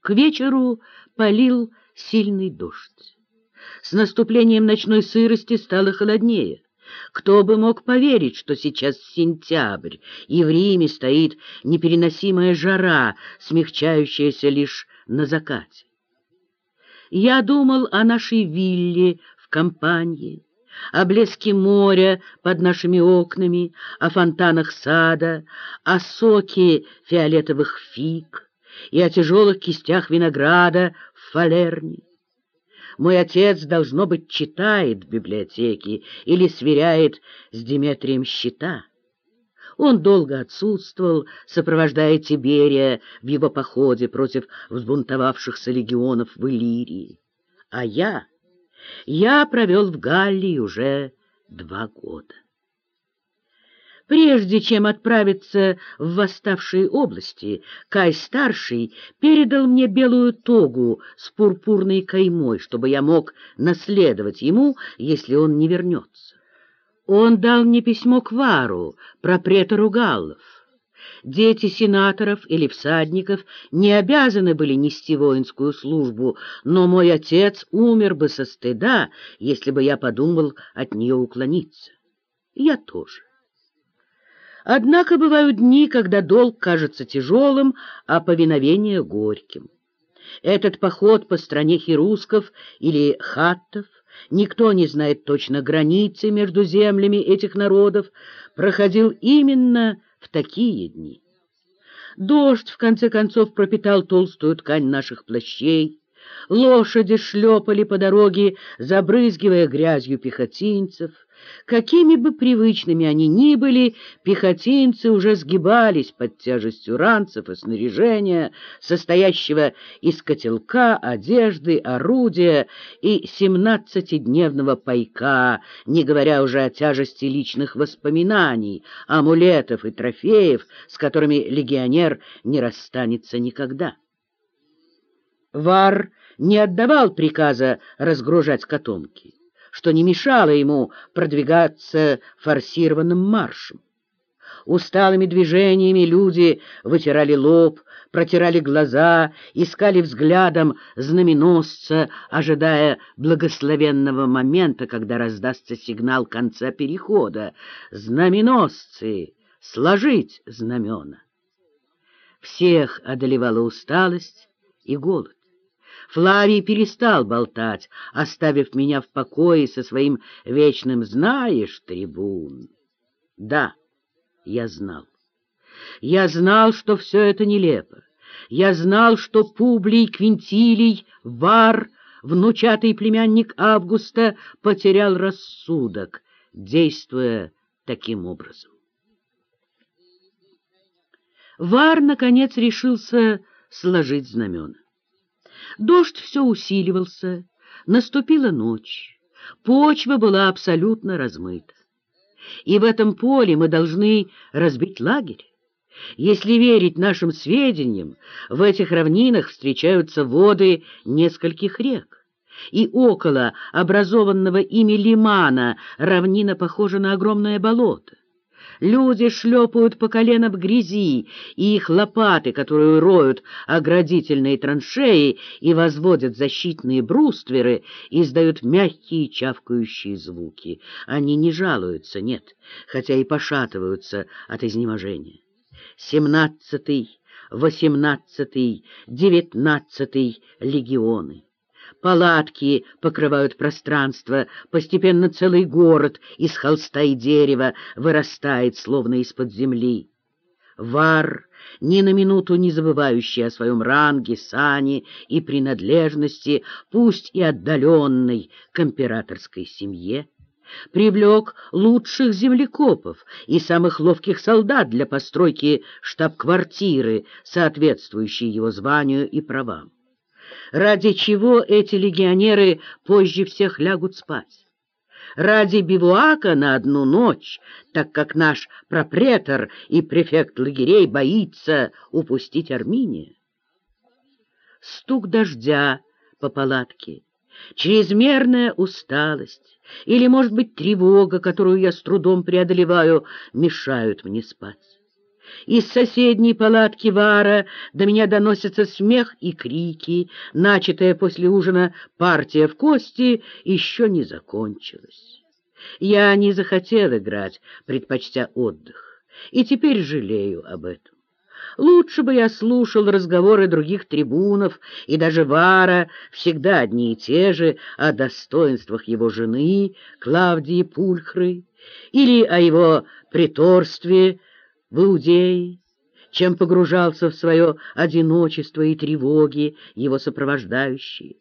К вечеру полил сильный дождь. С наступлением ночной сырости стало холоднее. Кто бы мог поверить, что сейчас сентябрь, и в Риме стоит непереносимая жара, смягчающаяся лишь на закате. Я думал о нашей вилле в компании, о блеске моря под нашими окнами, о фонтанах сада, о соке фиолетовых фиг и о тяжелых кистях винограда в фалерне. Мой отец, должно быть, читает в библиотеке или сверяет с Диметрием счета. Он долго отсутствовал, сопровождая Тиберия в его походе против взбунтовавшихся легионов в Иллирии. А я... Я провел в Галлии уже два года. Прежде чем отправиться в восставшие области, Кай-старший передал мне белую тогу с пурпурной каймой, чтобы я мог наследовать ему, если он не вернется. Он дал мне письмо к Вару, пропретору галлов. Дети сенаторов или всадников не обязаны были нести воинскую службу, но мой отец умер бы со стыда, если бы я подумал от нее уклониться. Я тоже. Однако бывают дни, когда долг кажется тяжелым, а повиновение — горьким. Этот поход по стране хирусков или хаттов, никто не знает точно границы между землями этих народов, проходил именно в такие дни. Дождь, в конце концов, пропитал толстую ткань наших плащей, лошади шлепали по дороге, забрызгивая грязью пехотинцев. Какими бы привычными они ни были, пехотинцы уже сгибались под тяжестью ранцев и снаряжения, состоящего из котелка, одежды, орудия и семнадцатидневного пайка, не говоря уже о тяжести личных воспоминаний, амулетов и трофеев, с которыми легионер не расстанется никогда. Вар не отдавал приказа разгружать котомки, что не мешало ему продвигаться форсированным маршем. Усталыми движениями люди вытирали лоб, протирали глаза, искали взглядом знаменосца, ожидая благословенного момента, когда раздастся сигнал конца перехода. «Знаменосцы! Сложить знамена!» Всех одолевала усталость и голод. Флавий перестал болтать, оставив меня в покое со своим вечным «знаешь, трибун». Да, я знал. Я знал, что все это нелепо. Я знал, что Публий Квинтилий, Вар, внучатый племянник Августа, потерял рассудок, действуя таким образом. Вар, наконец, решился сложить знамена. Дождь все усиливался, наступила ночь, почва была абсолютно размыта. И в этом поле мы должны разбить лагерь. Если верить нашим сведениям, в этих равнинах встречаются воды нескольких рек, и около образованного ими лимана равнина похожа на огромное болото. Люди шлепают по колено в грязи, и их лопаты, которые роют оградительные траншеи и возводят защитные брустверы, издают мягкие чавкающие звуки. Они не жалуются, нет, хотя и пошатываются от изнеможения. Семнадцатый, восемнадцатый, девятнадцатый легионы. Палатки покрывают пространство, постепенно целый город из холста и дерева вырастает, словно из-под земли. Вар, ни на минуту не забывающий о своем ранге, сане и принадлежности, пусть и отдаленной к императорской семье, привлек лучших землекопов и самых ловких солдат для постройки штаб-квартиры, соответствующей его званию и правам ради чего эти легионеры позже всех лягут спать. Ради бивуака на одну ночь, так как наш пропретор и префект лагерей боится упустить Арминия. Стук дождя по палатке, чрезмерная усталость или, может быть, тревога, которую я с трудом преодолеваю, мешают мне спать. Из соседней палатки Вара до меня доносятся смех и крики. Начатая после ужина партия в кости еще не закончилась. Я не захотел играть, предпочтя отдых, и теперь жалею об этом. Лучше бы я слушал разговоры других трибунов, и даже Вара, всегда одни и те же, о достоинствах его жены, Клавдии Пульхры, или о его приторстве в Иудее, чем погружался в свое одиночество и тревоги его сопровождающие.